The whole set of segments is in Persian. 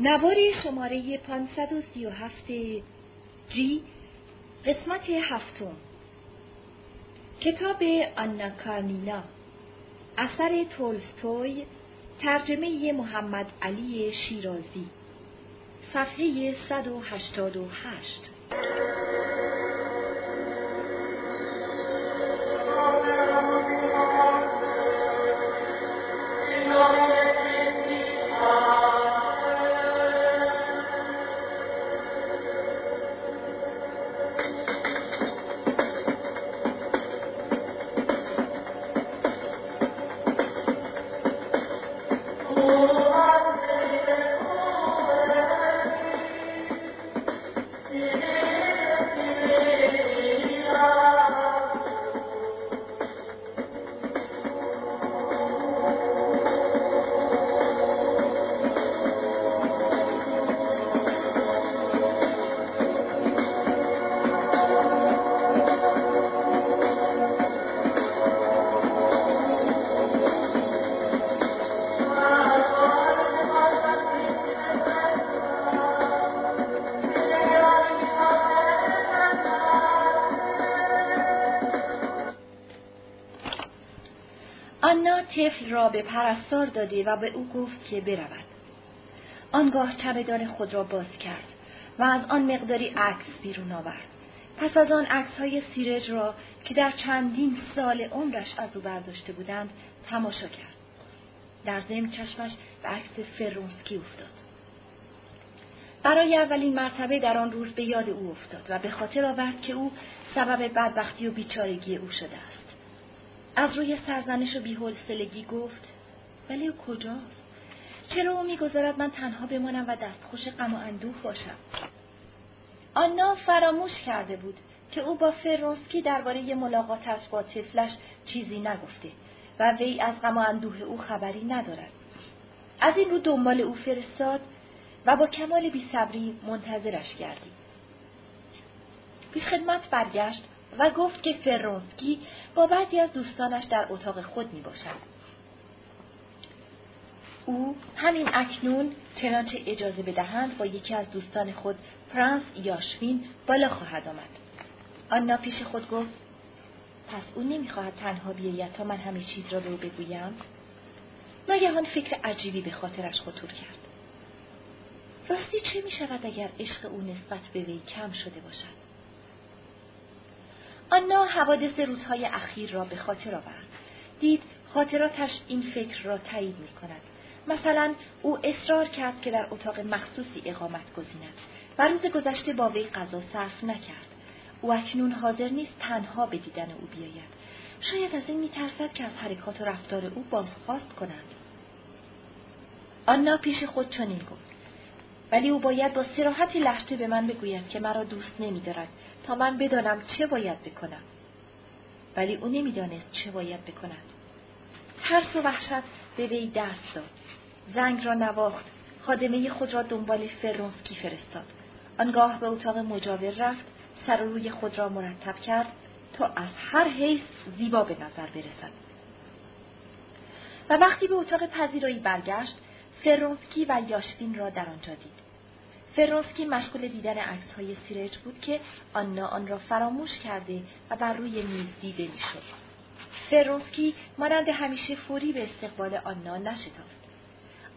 نوار شماره 537 جی قسمت هفتم. کتاب آنا کارنینا اثر تولستوی ترجمه محمد علی شیرازی. صفحه 188 آنا به پرستار داده و به او گفت که برود. آنگاه چمدان خود را باز کرد و از آن مقداری عکس بیرون آورد. پس از آن عکس های سیرج را که در چندین سال عمرش از او برداشته بودند تماشا کرد. در ضمن چشمش به عکس فرونسکی افتاد. برای اولین مرتبه در آن روز به یاد او افتاد و به خاطر آورد که او سبب بدبختی و بیچارگی او شده است. از روی سرزنش و بیحوصلگی گفت ولی او کجاست؟ چرا او می‌گذارد من تنها بمانم و دستخوش غم و اندوه باشم؟ آنا فراموش کرده بود که او با فرونسکی درباره ملاقاتش با طفلش چیزی نگفته و وی از غم و اندوه او خبری ندارد. از این رو دنبال او فرستاد و با کمال بیصبری منتظرش گردید. پیش خدمت برگشت و گفت که فرونسکی با بعضی از دوستانش در اتاق خود می باشد. او همین اکنون چنانچه اجازه بدهند با یکی از دوستان خود پرنس یاشوین بالا خواهد آمد. آنا پیش خود گفت پس او نمی‌خواهد تنها بیاید تا من همه چیز را به او بگویم ناگهان فکر عجیبی به خاطرش خطور کرد راستی چه می شود اگر عشق او نسبت به وی کم شده باشد آنا حوادث روزهای اخیر را به خاطر آورد. دید خاطراتش این فکر را تایید می کند. مثلا او اصرار کرد که در اتاق مخصوصی اقامت گزیند و روز گذشته با وی غذا صرف نکرد. او اکنون حاضر نیست تنها به دیدن او بیاید. شاید از این میترسد که از حرکات و رفتار او بازخواست کنند. آنا پیش خود چنین گفت. ولی او باید با سراحتی لحظه به من بگوید که مرا دوست نمیدارد تا من بدانم چه باید بکنم. ولی او نمی‌دانست چه باید بکند. ترس و وحشت به وی دست داد. زنگ را نواخت. خادمه خود را دنبال فرونسکی فرستاد. آنگاه به اتاق مجاور رفت سر و روی خود را مرتب کرد تا از هر حیث زیبا به نظر برسد. و وقتی به اتاق پذیرایی برگشت فرونسکی و یاشوین را در آنجا دید. فرونسکی مشغول دیدن عکس های سیرج بود که آنا آن را فراموش کرده و بر روی میز دیده می‌شد. فرونسکی مانند همیشه فوری به استقبال آنا نشتافت.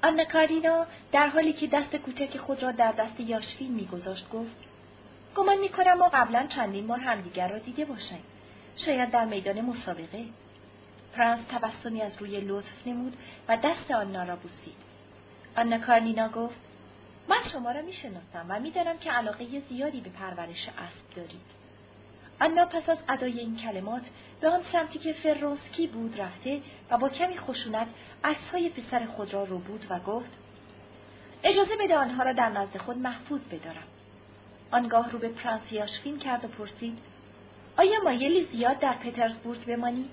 آنا کاردینا در حالی که دست کوچک خود را در دست یاشوین میگذاشت گفت گمان می‌کنم ما قبلا چندین بار همدیگر را دیده باشیم شاید در میدان مسابقه پرنس تبسمی از روی لطف نمود و دست آنا را بوسید آنا کارنینا گفت من شما را می‌شناسم و می‌دانم که علاقه زیادی به پرورش اسب دارید. آنا پس از ادای این کلمات به آن سمتی که فرونسکی بود رفته و با کمی خشونت عکسهای پسر خود را رو بود و گفت اجازه بده آنها را در نزد خود محفوظ بدارم. آنگاه رو به پرنس یاشفین کرد و پرسید آیا مایلی زیاد در پترزبورگ بمانی؟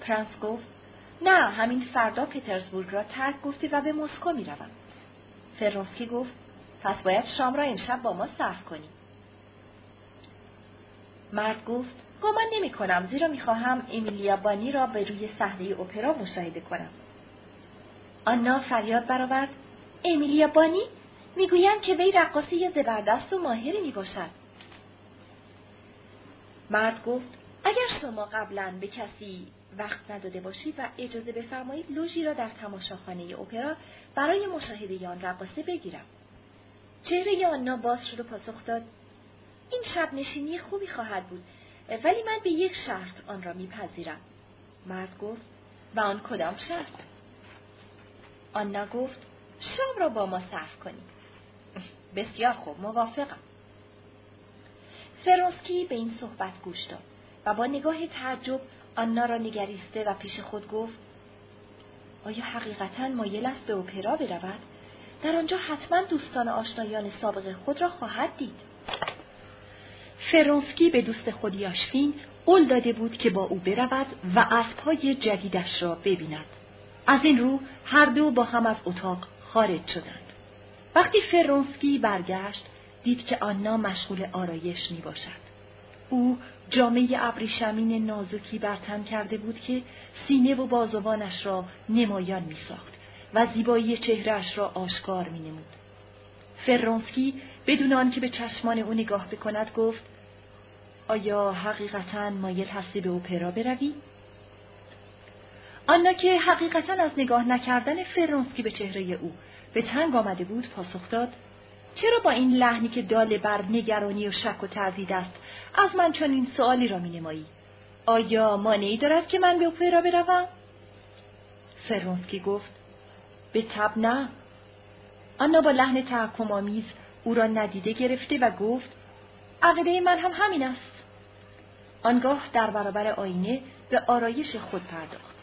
پرنس گفت نه همین فردا پترزبورگ را ترک گفته و به مسکو می‌روم. فرونسکی گفت پس باید شام را امشب با ما صرف کنی. مرد گفت گمان نمی کنم زیرا می خواهم امیلیا بانی را به روی صحنه اپرا مشاهده کنم. آنا فریاد برآورد امیلیا بانی می‌گویند که وی رقاصه زبردست و ماهری می باشد. مرد گفت اگر شما قبلا به کسی وقت نداده باشید و اجازه بفرمایید لوژی را در تماشاخانه اپرا برای مشاهده آن رقاصه بگیرم. چهره آنا باز شد و پاسخ داد این شب نشینی خوبی خواهد بود ولی من به یک شرط آن را میپذیرم. مرد گفت و آن کدام شرط؟ آنا گفت شام را با ما صرف کنید. بسیار خوب موافقم. فرونسکی به این صحبت گوش داد و با نگاه تعجب آنا را نگریسته و پیش خود گفت آیا حقیقتا مایل است به اپرا برود؟ در آنجا حتما دوستان آشنایان سابق خود را خواهد دید. فرونسکی به دوست خود یاشفین قول داده بود که با او برود و اسبهای جدیدش را ببیند. از این رو هر دو با هم از اتاق خارج شدند. وقتی فرونسکی برگشت دید که آنا مشغول آرایش می باشد. او جامعه ابریشمین نازکی بر تن کرده بود که سینه و بازوانش را نمایان می ساخت و زیبایی چهرهش را آشکار می نمود. فرونسکی بدون آنکه به چشمان او نگاه بکند گفت آیا حقیقتا مایل هستی به اپرا بروی؟ آنا که حقیقتا از نگاه نکردن فرونسکی به چهره او به تنگ آمده بود پاسخ داد چرا با این لحنی که داله بر نگرانی و شک و تردید است از من چنین سوالی را مینمایی؟ آیا مانعی دارد که من به اپرا بروم؟ فرونسکی گفت به تب نه. آنا با لحن تحکم آمیز او را ندیده گرفته و گفت عقیده من هم همین است. آنگاه در برابر آینه به آرایش خود پرداخت.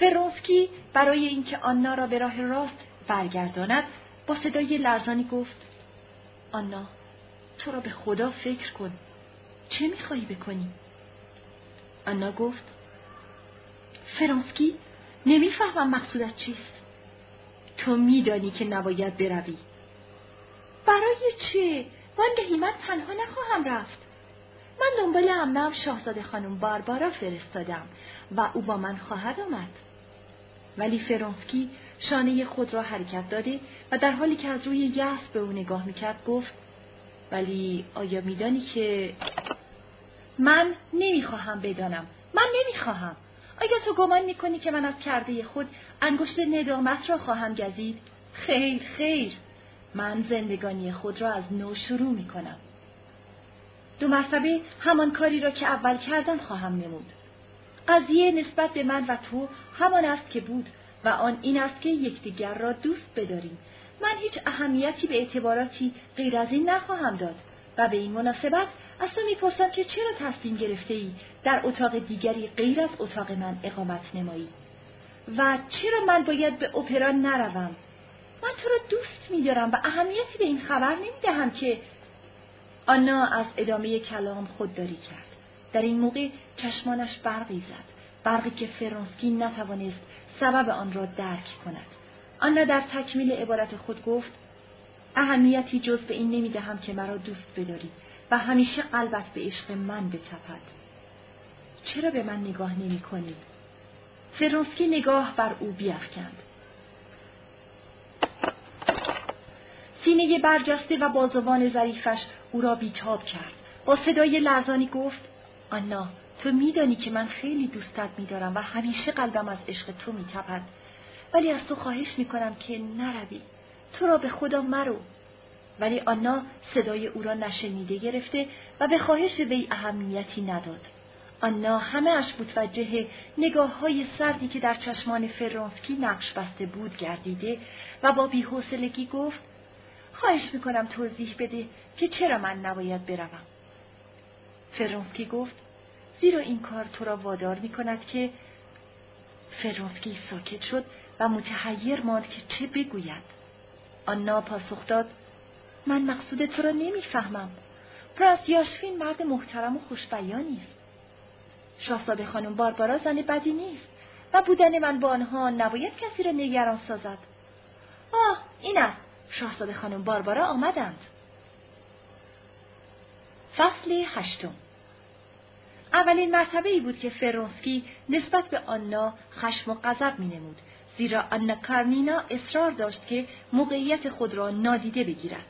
فرونسکی برای اینکه آنا را به راه راست برگرداند با صدای لرزانی گفت آنا تو را به خدا فکر کن. چه می‌خواهی بکنی؟ آنا گفت فرانسکی نمی‌فهمم مقصودت چیست. تو میدانی که نباید بروی. برای چه؟ وانگهی من تنها نخواهم رفت. من دنبال امنم شاهزاده خانم باربارا فرستادم و او با من خواهد آمد. ولی فرانسکی شانه خود را حرکت داده و در حالی که از روی یأس به او نگاه می‌کرد گفت ولی آیا میدانی که من نمی‌خواهم بدانم؟ من نمی‌خواهم. آیا تو گمان می‌کنی که من از کرده خود انگشت ندامت را خواهم گزید خیر خیر. من زندگانی خود را از نو شروع می‌کنم. دو مرتبه همان کاری را که اول کردم خواهم نمود. قضیه نسبت به من و تو همان است که بود. و آن این است که یکدیگر را دوست بداریم. من هیچ اهمیتی به اعتباراتی غیر از این نخواهم داد و به این مناسبت از تو می‌پرسم که چرا تصمیم گرفته ای در اتاق دیگری غیر از اتاق من اقامت نمایی و چرا من باید به اپرا نروم؟ من تو را دوست میدارم و اهمیتی به این خبر نمی‌دهم که آنا از ادامه کلام خودداری کرد. در این موقع چشمانش برقی زد برقی که فرانسکی نتوانست سبب آن را درک کند. آنا در تکمیل عبارت خود گفت اهمیتی جز به این نمی‌دهم که مرا دوست بداری و همیشه قلبت به عشق من بتپد. چرا به من نگاه نمی کنی؟ فرانسکی نگاه بر او بیافکند سینه برجسته و بازوان ظریفش او را بیتاب کرد. با صدای لرزانی گفت آنا تو میدانی که من خیلی دوستت میدارم و همیشه قلبم از عشق تو میتپد. ولی از تو خواهش می‌کنم که نروی. تو را به خدا مرو. ولی آنا صدای او را نشنیده گرفته و به خواهش وی اهمیتی نداد. آنا همه اش متوجه نگاه های سردی که در چشمان فرانسکی نقش بسته بود گردیده و با بیحوصلگی گفت خواهش می‌کنم توضیح بده که چرا من نباید بروم. فرانسکی گفت زیرا این کار تو را وادار می کند که فرانسکی ساکت شد و متحیر ماند که چه بگوید. آنا پاسخ داد من مقصود تو را نمی‌فهمم. پراس یاشفین مرد محترم و خوشبیانی است. شاهزاده خانم باربارا زن بدی نیست و بودن من با آنها نباید کسی را نگران سازد. آه این است. شاهزاده خانم باربارا آمدند. فصل هشتم. اولین مرتبه ای بود که فرونسکی نسبت به آنا خشم و غضب می نمود زیرا آنا کارنینا اصرار داشت که موقعیت خود را نادیده بگیرد.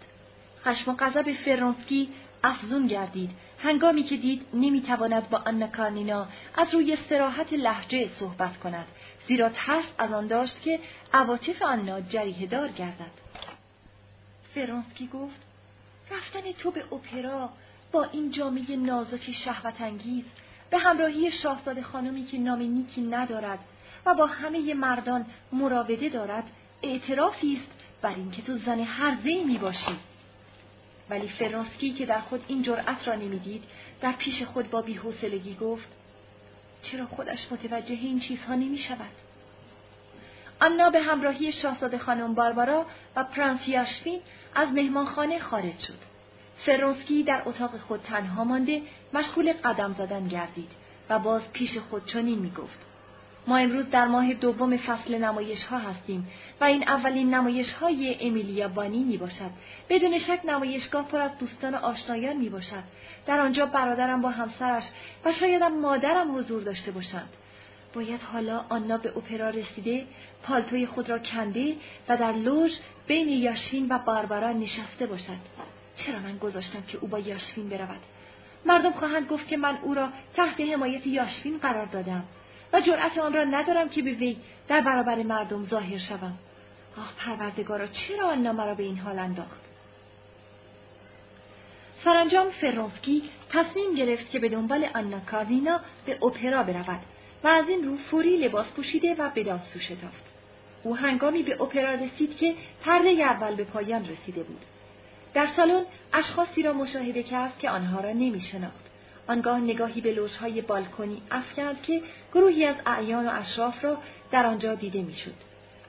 خشم و غضب فرانسکی افزون گردید هنگامی که دید نمی‌تواند با آنا کارنینا از روی سراحت لحجه صحبت کند زیرا ترس از آن داشت که عواطف آنا جریه دار گردد فرانسکی گفت رفتن تو به اپرا با این جامعه نازک شهوت انگیز به همراهی شاهزاده خانمی که نام نیکی ندارد و با همه مردان مراوده دارد اعترافی است بر اینکه تو زن هرزه می باشی. ولی فرانسکی که در خود این جرأت را نمی‌دید در پیش خود با بیحوصلگی گفت چرا خودش متوجه این چیزها نمی شود؟ آنا به همراهی شاهزاده خانم باربارا و پرنس یاشفین از مهمانخانه خارج شد. فرانسکی در اتاق خود تنها مانده مشغول قدم زدن گردید و باز پیش خود چنین می گفت. ما امروز در ماه دوم فصل نمایش ها هستیم و این اولین نمایش های امیلیا بانی می باشد. بدون شک نمایشگاه پر از دوستان و آشنایان می باشد. در آنجا برادرم با همسرش و شایدم مادرم حضور داشته باشند. باید حالا آنا به اپرا رسیده، پالتوی خود را کنده و در لوژ بین یاشین و باربارا نشسته باشد. چرا من گذاشتم که او با یاشفین برود؟ مردم خواهند گفت که من او را تحت حمایت یاشفین قرار دادم. و جرأت آن را ندارم که به وی در برابر مردم ظاهر شوم آه پروردگارا چرا آن مرا به این حال انداخت سرانجام فرانسکی تصمیم گرفت که به دنبال آنا کاردینا به اپرا برود و از این رو فوری لباس پوشیده و به دانسو شتافت او هنگامی به اپرا رسید که پرده اول به پایان رسیده بود در سالن اشخاصی را مشاهده کرد که آنها را نمی آنگاه نگاهی به لوژهای بالکنی افکند که گروهی از اعیان و اشراف را در آنجا دیده می‌شد.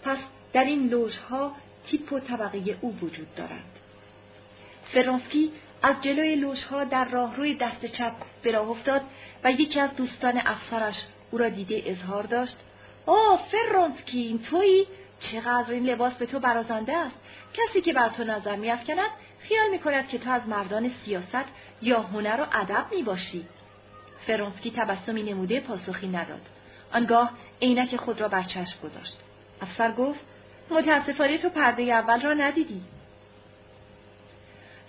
پس در این لوژها تیپ و طبقه او وجود دارند. فرانسکی از جلوی لوژها در راهروی دست چپ به افتاد و یکی از دوستان افسرش او را دیده اظهار داشت آه فرانسکی این تویی چقدر این لباس به تو برازنده است کسی که بر تو نظر میافکند خیال می‌کند که تو از مردان سیاست یا هنر و ادب می باشی. تبسمی نموده پاسخی نداد. آنگاه عینک خود را بر چشم گذاشت. افسر گفت متاسفانه تو پرده اول را ندیدی.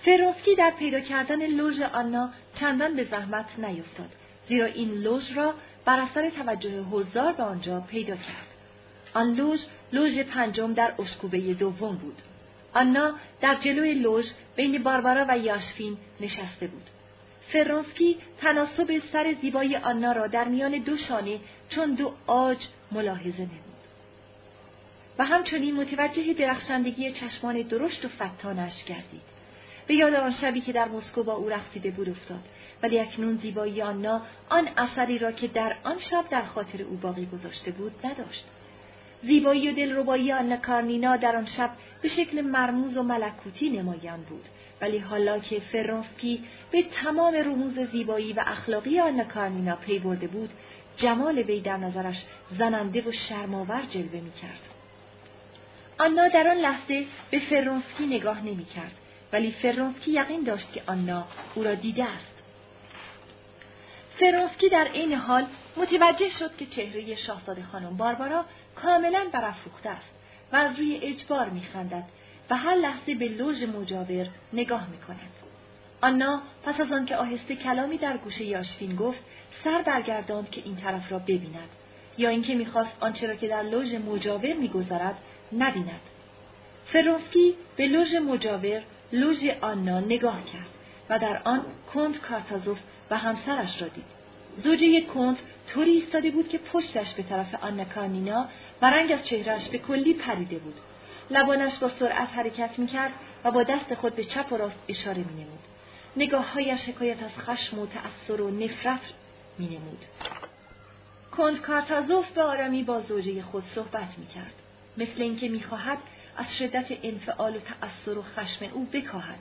فرانسکی در پیدا کردن لوژ آنا چندان به زحمت نیفتاد زیرا این لوژ را بر اثر توجه حضار به آنجا پیدا کرد. آن لوژ لوژ پنجم در اشکوبه دوم بود. آنا در جلوی لوژ بین باربارا و یاشفین نشسته بود. فرانسکی تناسب سر زیبای آنا را در میان دو شانه چون دو عاج ملاحظه نمود. و همچنین متوجه درخشندگی چشمان درشت و فتانش گردید. به یاد آن شبی که در مسکو با او رقصیده بود افتاد ولی اکنون زیبایی آنا آن اثری را که در آن شب در خاطر او باقی گذاشته بود نداشت. زیبایی و دلربایی آن کارنینا در آن شب به شکل مرموز و ملکوتی نمایان بود. ولی حالا که فرانسکی به تمام رموز زیبایی و اخلاقی آن کارنینا پی برده بود جمال وی در نظرش زننده و شرماور جلوه می‌کرد. آنا در آن لحظه به فرانسکی نگاه نمی‌کرد ولی فرانسکی یقین داشت که آنا او را دیده است. فرانسکی در این حال متوجه شد که چهره شاهزاده خانم باربارا کاملا برافروخته است و از روی اجبار میخندد و هر لحظه به لوژ مجاور نگاه می‌کند. آنا پس از آنکه آهسته کلامی در گوشه یاشفین گفت سر برگرداند که این طرف را ببیند. یا اینکه می‌خواست آنچه را که در لوژ مجاور میگذرد نبیند. فرانسکی به لوژ مجاور لوژ آنا نگاه کرد و در آن کند کارتازوف و همسرش را دید. زوجه کند طوری ایستاده بود که پشتش به طرف آنا کارنینا و رنگ از چهرهش به کلی پریده بود. لبانش با سرعت حرکت می‌کرد و با دست خود به چپ و راست اشاره مینمود. نگاههایش حکایت از خشم و تأثیر و نفرت مینمود. کند کارتازوف به آرامی با زوجه خود صحبت می‌کرد. مثل اینکه می‌خواهد از شدت انفعال و تأثیر و خشم او بکاهد.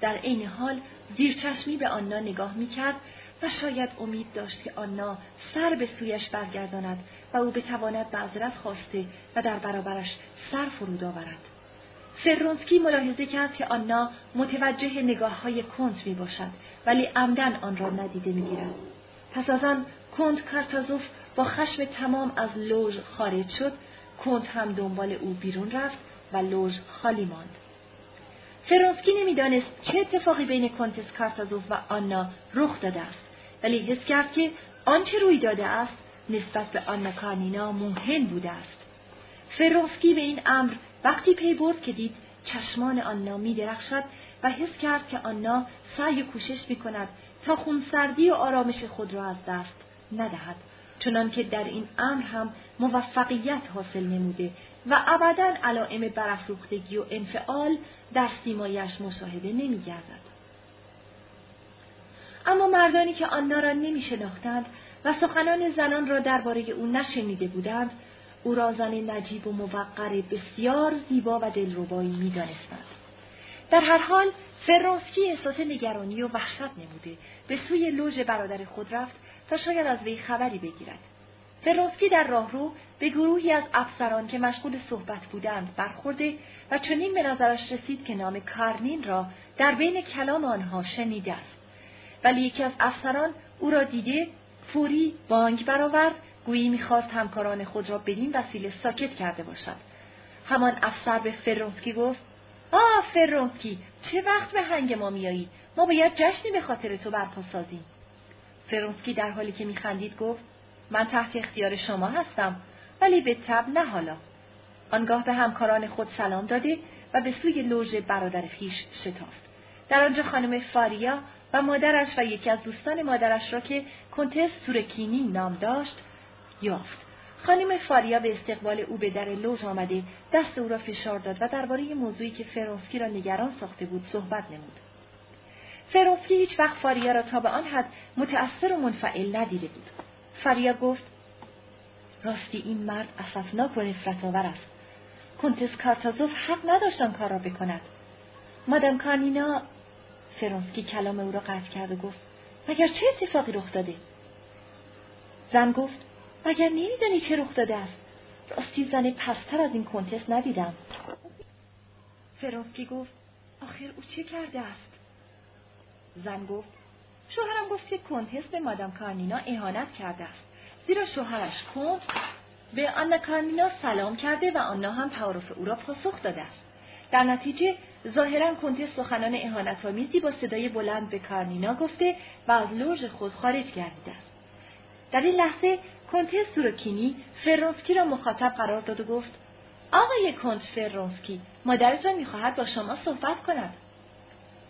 در عین حال زیرچشمی به آنها نگاه می‌کرد و شاید امید داشت که آنا سر به سویش برگرداند و او بتواند معذرت خواسته و در برابرش سر فرود آورد. فرونسکی ملاحظه کرد که آنا متوجه نگاه های کنت می باشد ولی عمدن آن را ندیده می گیرد. پس از آن کنت کارتازوف با خشم تمام از لوژ خارج شد کنت هم دنبال او بیرون رفت و لوژ خالی ماند. فرانسکی نمی‌دانست چه اتفاقی بین کنتس کارتازوف و آنا رخ داده است ولی حس کرد که آنچه روی داده است نسبت به آنا کارنینا مهم بوده است. فرانسکی به این امر وقتی پی برد که دید چشمان آنا می درخشد و حس کرد که آنا سعی کوشش می کند تا خونسردی و آرامش خود را از دست ندهد. چنان که در این امر هم موفقیت حاصل نموده و ابدا علائم برافروختگی و انفعال در سیمایش مشاهده نمیگردد اما مردانی که آنها را نمی شناختند و سخنان زنان را درباره او نشنیده بودند او را زن نجیب و موقر بسیار زیبا و دلربایی می‌دانستند. در هر حال فرانسکی احساس نگرانی و وحشت نموده به سوی لوژ برادر خود رفت تا شاید از وی خبری بگیرد. فرانسکی در راهرو به گروهی از افسران که مشغول صحبت بودند برخورده و چنین به نظرش رسید که نام کارنین را در بین کلام آنها شنیده است. ولی یکی از افسران او را دیده فوری بانک برآورد گویی می‌خواست همکاران خود را بدین وسیله ساکت کرده باشد. همان افسر به فرونسکی گفت آه فرونسکی چه وقت به هنگ ما میایی ما باید جشنی به خاطر تو برپا سازیم. فرونسکی در حالی که میخندید گفت من تحت اختیار شما هستم ولی به تب نه حالا. آنگاه به همکاران خود سلام داده و به سوی لوژ برادر خیش شتافت. در آنجا خانم فاریا و مادرش و یکی از دوستان مادرش را که کنتس سورکینی نام داشت یافت. خانم فاریا به استقبال او به در لوژ آمده دست او را فشار داد و درباره موضوعی که فرانسکی را نگران ساخته بود صحبت نمود. فرانسکی هیچ وقت فاریا را تا به آن حد متأثر و منفعل ندیده بود. فاریا گفت راستی این مرد اسفناک و نفرت آور است. کنتس کارتازوف حق نداشت آن کار را بکند. مادام کارنینا فرانسکی کلام او را قطع کرد و گفت مگر چه اتفاقی رخ داده؟ زن گفت مگر نمیدانی چه رخ داده است؟ راستی زن پستر از این کنتس ندیدم. فرانسکی گفت آخر او چه کرده است؟ زن گفت شوهرم گفت که کنتس به مادام کارنینا اهانت کرده است زیرا شوهرش کند به آنا کارنینا سلام کرده و آنها هم تعارف او را پاسخ داده است. در نتیجه ظاهرا کنتس سخنان اهانتآمیزی با صدای بلند به کارنینا گفته و از لوژ خود خارج گردیده است. در این لحظه کنتس سوروکینی فرونسکی را مخاطب قرار داد و گفت آقای کنت فرونسکی مادرتان می‌خواهد با شما صحبت کند.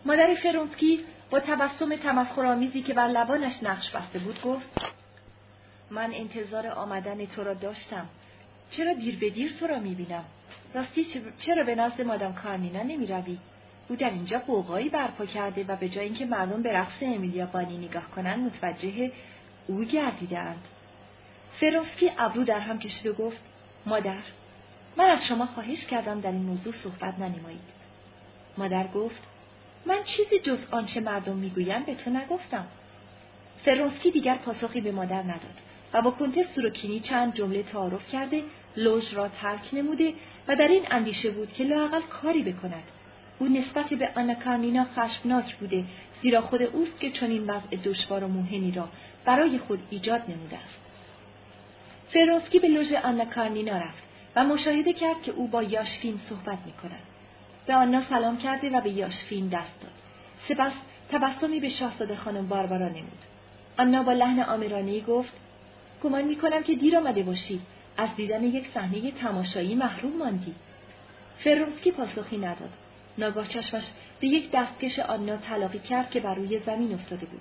مادر فرونسکی با تبسم تمسخرآمیزی که بر لبانش نقش بسته بود گفت من انتظار آمدن تو را داشتم. چرا دیر به دیر تو را می‌بینم؟ راستی چرا به نزد مادام کارنینا نمی روی؟ او در اینجا قوقایی برپا کرده و به جای اینکه مردم به رقص امیلیا بانی نگاه کنند متوجه او گردیدند فرانسکی ابرو در هم کشید و گفت مادر من از شما خواهش کردم در این موضوع صحبت ننمایید. مادر گفت من چیزی جز آنچه مردم می‌گویند به تو نگفتم. فرانسکی دیگر پاسخی به مادر نداد و با کنتس سوروکینی چند جمله تعارف کرده لوژ را ترک نموده و در این اندیشه بود که لاقل کاری بکند او نسبت به آنا کارنینا خشمناک بوده زیرا خود اوست که چنین وضع دشوار و موهنی را برای خود ایجاد نموده است فروسکی به لوژ آنا کارنینا رفت و مشاهده کرد که او با یاشفین صحبت می کند. به آنا سلام کرده و به یاشفین دست داد. سپس تبسمی به شاهزاده خانم باربارا نمود. آنا با لحن آمرانه گفت گمان می کنم که دیر آمده باشید. از دیدن یک صحنه تماشایی محروم ماندی. فروسکی پاسخی نداد. ناگاه چشمش به یک دستکش آنا تلاقی کرد که بر روی زمین افتاده بود.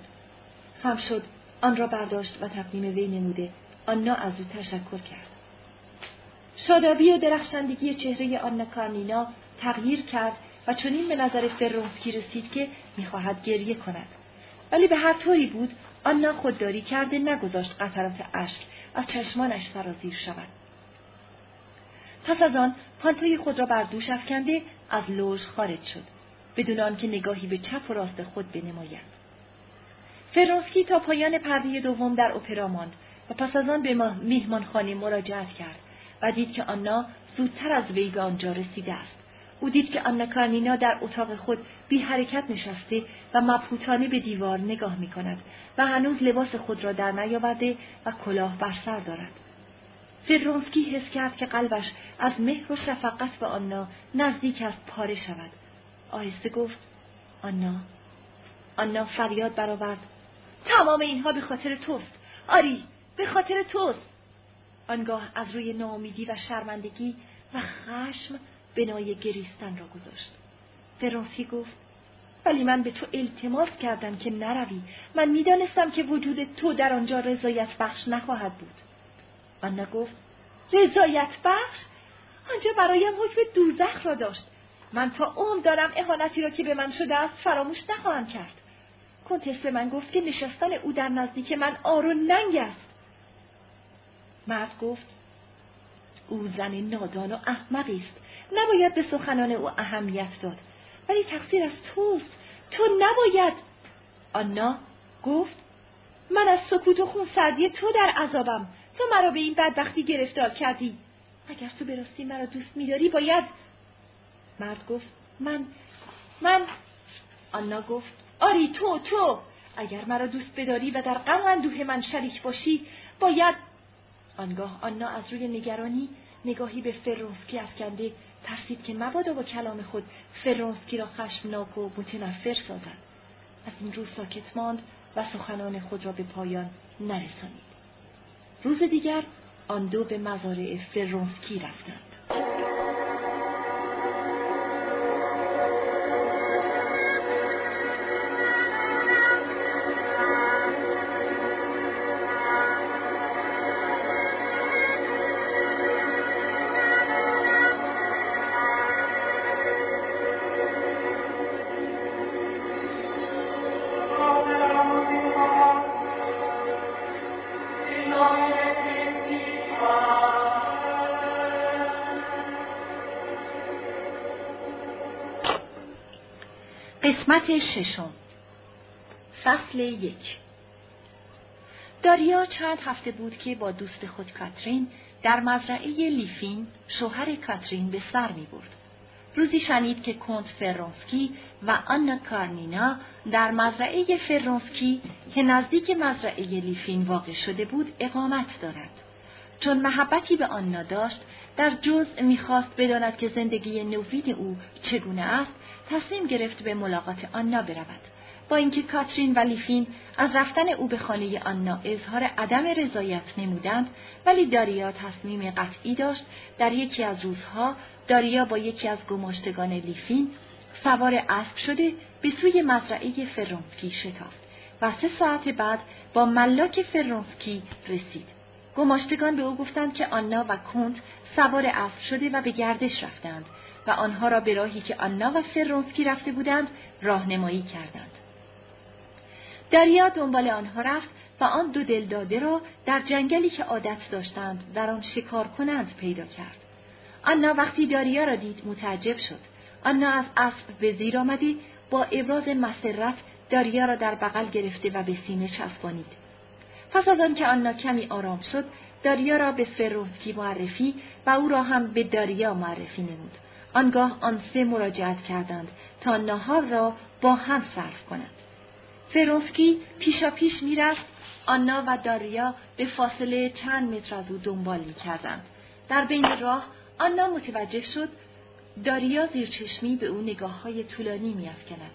خم شد آن را برداشت و تقدیم وی نموده آنا از او تشکر کرد. شادابی و درخشندگی چهره آنا کارنینا تغییر کرد و چنین به نظر فرونسکی رسید که می‌خواهد گریه کند. ولی به هر طوری بود آنا خودداری کرده نگذاشت قطرات اشک از چشمانش سرازیر شود. پس از آن پانتوی خود را بر دوش افکنده از لوژ خارج شد بدون آنکه نگاهی به چپ و راست خود بنماید فرانسکی تا پایان پرده دوم در اپرا ماند و پس از آن به میهمانخانه مراجعت کرد و دید که آنا زودتر از وی به آنجا رسیده است او دید که آنا کارنینا در اتاق خود بی حرکت نشسته و مبهوتانه به دیوار نگاه می کند و هنوز لباس خود را در نیاورده و کلاه بر سر دارد. فرونسکی حس کرد که قلبش از مهر و شفقت به آنا نزدیک است پاره شود. آهسته گفت آنا آنا فریاد برآورد. تمام اینها به خاطر توست. آری به خاطر توست. آنگاه از روی ناامیدی و شرمندگی و خشم بنای گریستن را گذاشت. فرانسی گفت ولی من به تو التماس کردم که نروی. من می‌دانستم که وجود تو در آنجا رضایت بخش نخواهد بود. آنا گفت رضایت بخش آنجا برایم حکم دوزخ را داشت. من تا عمر دارم اهانتی را که به من شده است فراموش نخواهم کرد. کنتس به من گفت که نشستن او در نزدیک من آر و ننگ است. مرد گفت او زن نادان و احمقی است. نباید به سخنان او اهمیت داد. ولی تقصیر از توست. تو نباید. آنا گفت من از سکوت و خون سردی تو در عذابم. تو مرا به این بدبختی گرفتار کردی. اگر تو به راستی مرا دوست میداری باید. مرد گفت من من. آنا گفت آری تو تو. اگر مرا دوست بداری و در غم اندوه من شریک باشی باید آنگاه آنا از روی نگرانی نگاهی به فرونسکی افکنده ترسید که مبادا با کلام خود فرونسکی را خشمناک و متنفر سازد. از این روز ساکت ماند و سخنان خود را به پایان نرسانید. روز دیگر آن دو به مزارع فرونسکی رفتند. ششم فصل یک داریا چند هفته بود که با دوست خود کاترین در مزرعه لیفین شوهر کاترین به سر می برد. روزی شنید که کنت فرونسکی و آنا کارنینا در مزرعه فرونسکی که نزدیک مزرعه لیفین واقع شده بود اقامت دارد. چون محبتی به آنا داشت در جز می‌خواست بداند که زندگی نوید او چگونه است تصمیم گرفت به ملاقات آنا برود. با اینکه کاترین و لیفین از رفتن او به خانه آنا اظهار عدم رضایت نمودند ولی داریا تصمیم قطعی داشت در یکی از روزها داریا با یکی از گماشتگان لیفین سوار اسب شده به سوی مزرعه فرونسکی شتافت و سه ساعت بعد با ملاک فرونسکی رسید. گماشتگان به او گفتند که آنا و کنت سوار اسب شده و به گردش رفتند. و آنها را به راهی که آنا و فرونسکی رفته بودند راهنمایی کردند. دریا دنبال آنها رفت و آن دو دلداده را در جنگلی که عادت داشتند در آن شکار کنند پیدا کرد. آنا وقتی داریا را دید متعجب شد. آنا از اسب به زیر آمده با ابراز مسرت داریا را در بغل گرفته و به سینه چسبانید. پس از آنکه آنا کمی آرام شد داریا را به فرونسکی معرفی و او را هم به داریا معرفی نمود. آنگاه آن سه مراجعت کردند تا نهار را با هم صرف کنند. فرونسکی پیشا پیش می‌رفت آنا و داریا به فاصله چند متر از او دنبال می کردند. در بین راه آنا متوجه شد داریا زیر چشمی به او نگاه های طولانی می افکند.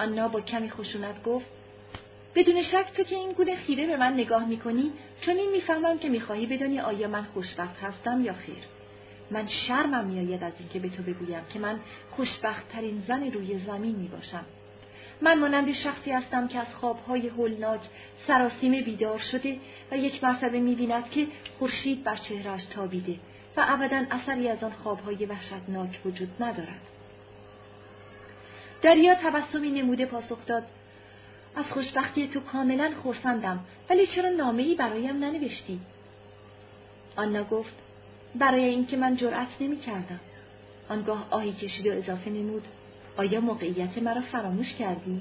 آنا با کمی خشونت گفت بدون شک تو که این گونه خیره به من نگاه می‌کنی چون این می‌فهمم که می‌خواهی بدانی آیا من خوشبخت هستم یا خیر من شرمم میآید از اینکه به تو بگویم که من خوشبخت ترین زن روی زمین می باشم. من مانند شخصی هستم که از خوابهای هولناک سراسیمه بیدار شده و یک مرتبه می‌بیند که خورشید بر چهرهش تابیده و ابدا اثری از آن خوابهای وحشتناک وجود ندارد. دریا تبسمی نموده پاسخ داد از خوشبختی تو کاملا خورسندم ولی چرا نامهای برایم ننوشتی؟ آنا گفت برای اینکه من جرأت نمی کردم. آنگاه آهی کشید و اضافه نمود آیا موقعیت مرا فراموش کردی؟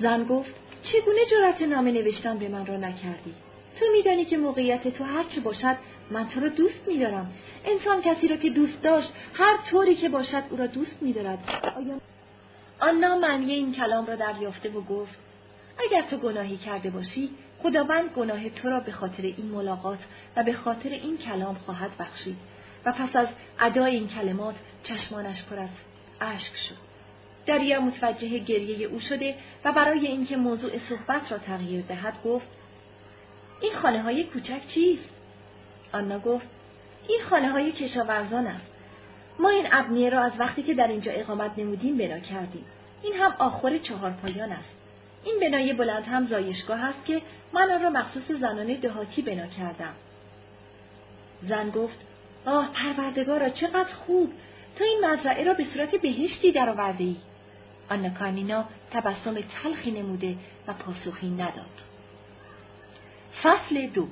زن گفت چگونه جرأت نامه نوشتن به من را نکردی؟ تو میدانی که موقعیت تو هر چه باشد من تو را دوست میدارم انسان کسی را که دوست داشت هر طوری که باشد او را دوست میدارد آیا آنا معنی این کلام را دریافته و گفت اگر تو گناهی کرده باشی خداوند گناه تو را به خاطر این ملاقات و به خاطر این کلام خواهد بخشید. و پس از ادای این کلمات چشمانش پر از اشک شد. دریا متوجه گریه او شده و برای اینکه موضوع صحبت را تغییر دهد گفت این خانه های کوچک چیست؟ آنا گفت این خانه های کشاورزان است. ما این ابنیه را از وقتی که در اینجا اقامت نمودیم بنا کردیم. این هم آخر چهار پایان است. این بنای بلند هم زایشگاه است که من آن را مخصوص زنان دهاتی بنا کردم. زن گفت آه پروردگارا چقدر خوب. تو این مزرعه را به صورت بهشتی درآورده ای آنا کارنینا تبسم تلخی نموده و پاسخی نداد. فصل دو.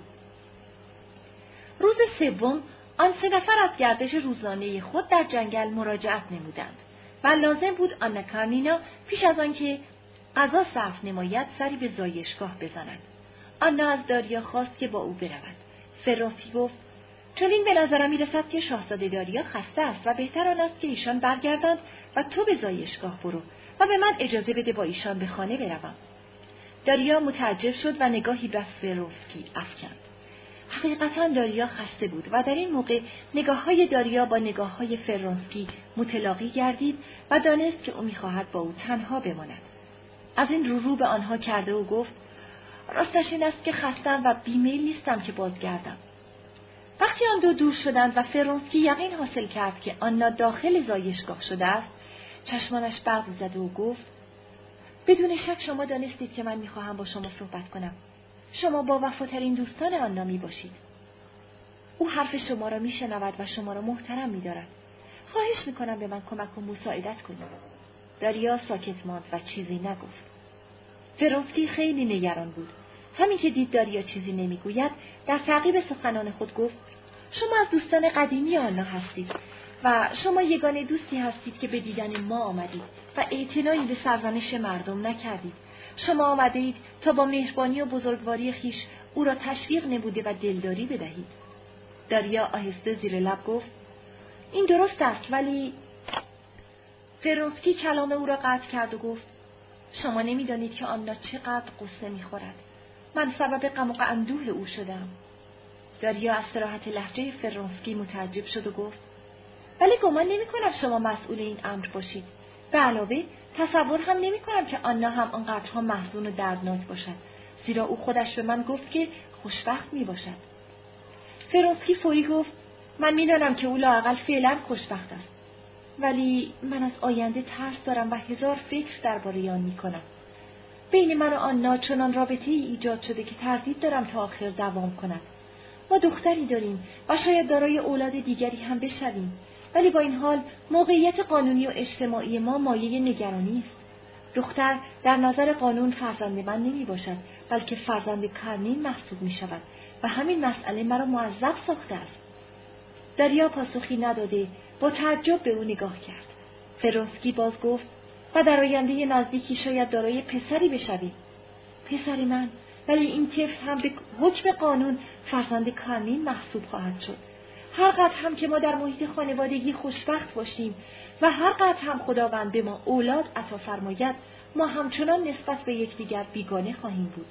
روز سوم آن سه نفر از گردش روزانه خود در جنگل مراجعت نمودند و لازم بود آنا کارنینا پیش از آنکه غذا صرف نماید سری به زایشگاه بزند آنا از داریا خواست که با او برود فرافی گفت چون این به نظرم می‌رسد که شاهزاده داریا خسته است و بهتر آن است که ایشان برگردند و تو به زایشگاه برو و به من اجازه بده با ایشان به خانه بروم. داریا متعجب شد و نگاهی به فروفسکی افکند. حقیقتا داریا خسته بود و در این موقع نگاه های داریا با نگاه های فرانسکی متلاقی گردید و دانست که او می‌خواهد با او تنها بماند. از این رو رو به آنها کرده و گفت راستش این است که خستم و بیمیل نیستم که بازگردم. وقتی آن دو دور شدند و فرانسکی یقین حاصل کرد که آنا داخل زایشگاه شده است چشمانش برق زد و گفت بدون شک شما دانستید که من می‌خواهم با شما صحبت کنم شما با وفاترین دوستان آن نامی باشید. او حرف شما را میشنود و شما را محترم میدارد. خواهش می‌کنم به من کمک و مساعدت کنید. داریا ساکت ماند و چیزی نگفت. فرانسکی خیلی نگران بود. همین که دید داریا چیزی نمی‌گوید در تعقیب سخنان خود گفت شما از دوستان قدیمی آنها هستید و شما یگانه دوستی هستید که به دیدن ما آمدید و اعتنایی به سرزنش مردم نکردید شما آمده اید تا با مهربانی و بزرگواری خیش او را تشویق نبوده و دلداری بدهید. داریا آهسته زیر لب گفت این درست است ولی فرونسکی کلام او را قطع کرد و گفت شما نمی‌دانید که آنها چقدر قصه می‌خورد. من سبب غم و اندوه او شدم. داریا از سراحت لحجه فرونسکی متعجب شد و گفت ولی گمان نمی کنم شما مسئول این امر باشید. به علاوه تصور هم نمی کنم که آنا هم آنقدرها محزون و دردناک باشد زیرا او خودش به من گفت که خوشبخت می باشد. فرونسکی فوری گفت من می‌دانم که او لاقل فعلا خوشبخت است. ولی من از آینده ترس دارم و هزار فکر درباره آن می‌کنم بین من و آنا چنان رابطه ای ایجاد شده که تردید دارم تا آخر دوام کند ما دختری داریم و شاید دارای اولاد دیگری هم بشویم ولی با این حال موقعیت قانونی و اجتماعی ما مایه نگرانی است. دختر در نظر قانون فرزند من نمی باشد بلکه فرزند کرنین محسوب می شود و همین مسئله مرا معذب ساخته است. دریا پاسخی نداده با تعجب به او نگاه کرد. فرونسکی باز گفت و در آینده نزدیکی شاید دارای پسری بشوی. پسر من ولی این طفل هم به حکم قانون فرزند کارنین محسوب خواهد شد. هر قدر هم که ما در محیط خانوادگی خوشبخت باشیم و هر قدر هم خداوند به ما اولاد عطا فرماید ما همچنان نسبت به یکدیگر بیگانه خواهیم بود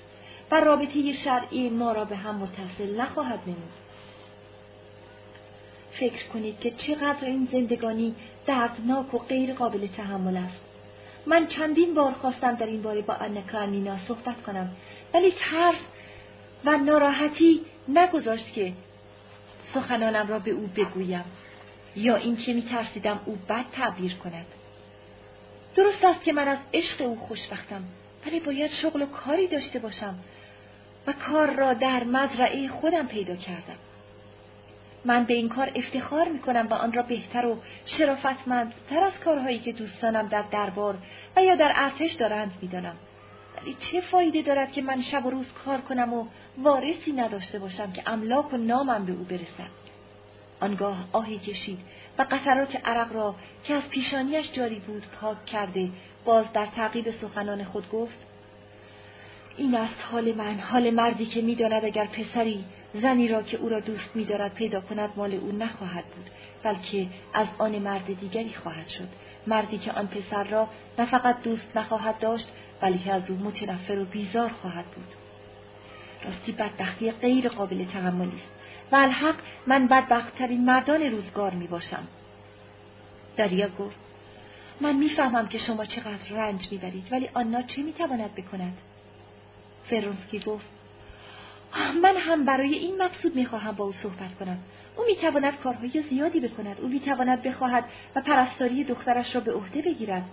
و رابطه شرعی ما را به هم متصل نخواهد نمود فکر کنید که چقدر این زندگانی دردناک و غیر قابل تحمل است. من چندین بار خواستم در این باره با انکارنینا صحبت کنم ولی ترس و ناراحتی نگذاشت که سخنانم را به او بگویم یا اینکه میترسیدم او بد تعبیر کند. درست است که من از عشق او خوشبختم ولی باید شغل و کاری داشته باشم و کار را در مزرعه خودم پیدا کردم. من به این کار افتخار می کنم و آن را بهتر و شرافتمندتر از کارهایی که دوستانم در دربار و یا در ارتش دارند می‌دانم. ولی چه فایده دارد که من شب و روز کار کنم و وارثی نداشته باشم که املاک و نامم به او برسد؟ آنگاه آهی کشید و قطرات عرق را که از پیشانیش جاری بود پاک کرده باز در تعقیب سخنان خود گفت این است حال من حال مردی که می‌داند اگر پسری زنی را که او را دوست میدارد پیدا کند مال او نخواهد بود بلکه از آن مرد دیگری خواهد شد. مردی که آن پسر را نه فقط دوست نخواهد داشت بلکه از او متنفر و بیزار خواهد بود. راستی بدبختی غیر قابل تحملی است. و الحق من بدبختترین مردان روزگار می باشم. داریا گفت من می‌فهمم که شما چقدر رنج می‌برید ولی آنا چه می‌تواند بکند؟ فرونسکی گفت من هم برای این مقصود می‌خواهم با او صحبت کنم. او می‌تواند کارهای زیادی بکند. او می‌تواند بخواهد و پرستاری دخترش را به عهده بگیرد.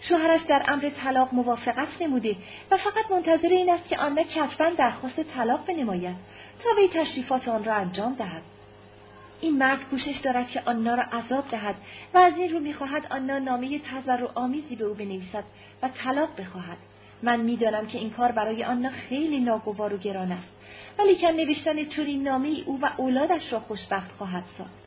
شوهرش در امر طلاق موافقت نموده و فقط منتظر این است که آنها کتبا درخواست طلاق بنماید تا وی تشریفات آن را انجام دهد. این مرد کوشش دارد که آنها را عذاب دهد و از این رو می‌خواهد آنها نامه و آمیزی به او بنویسد و طلاق بخواهد. من می‌دانم که این کار برای آنها خیلی ناگوار و گران است. ولی که نوشتن چنین نامه ای او و اولادش را خوشبخت خواهد ساخت.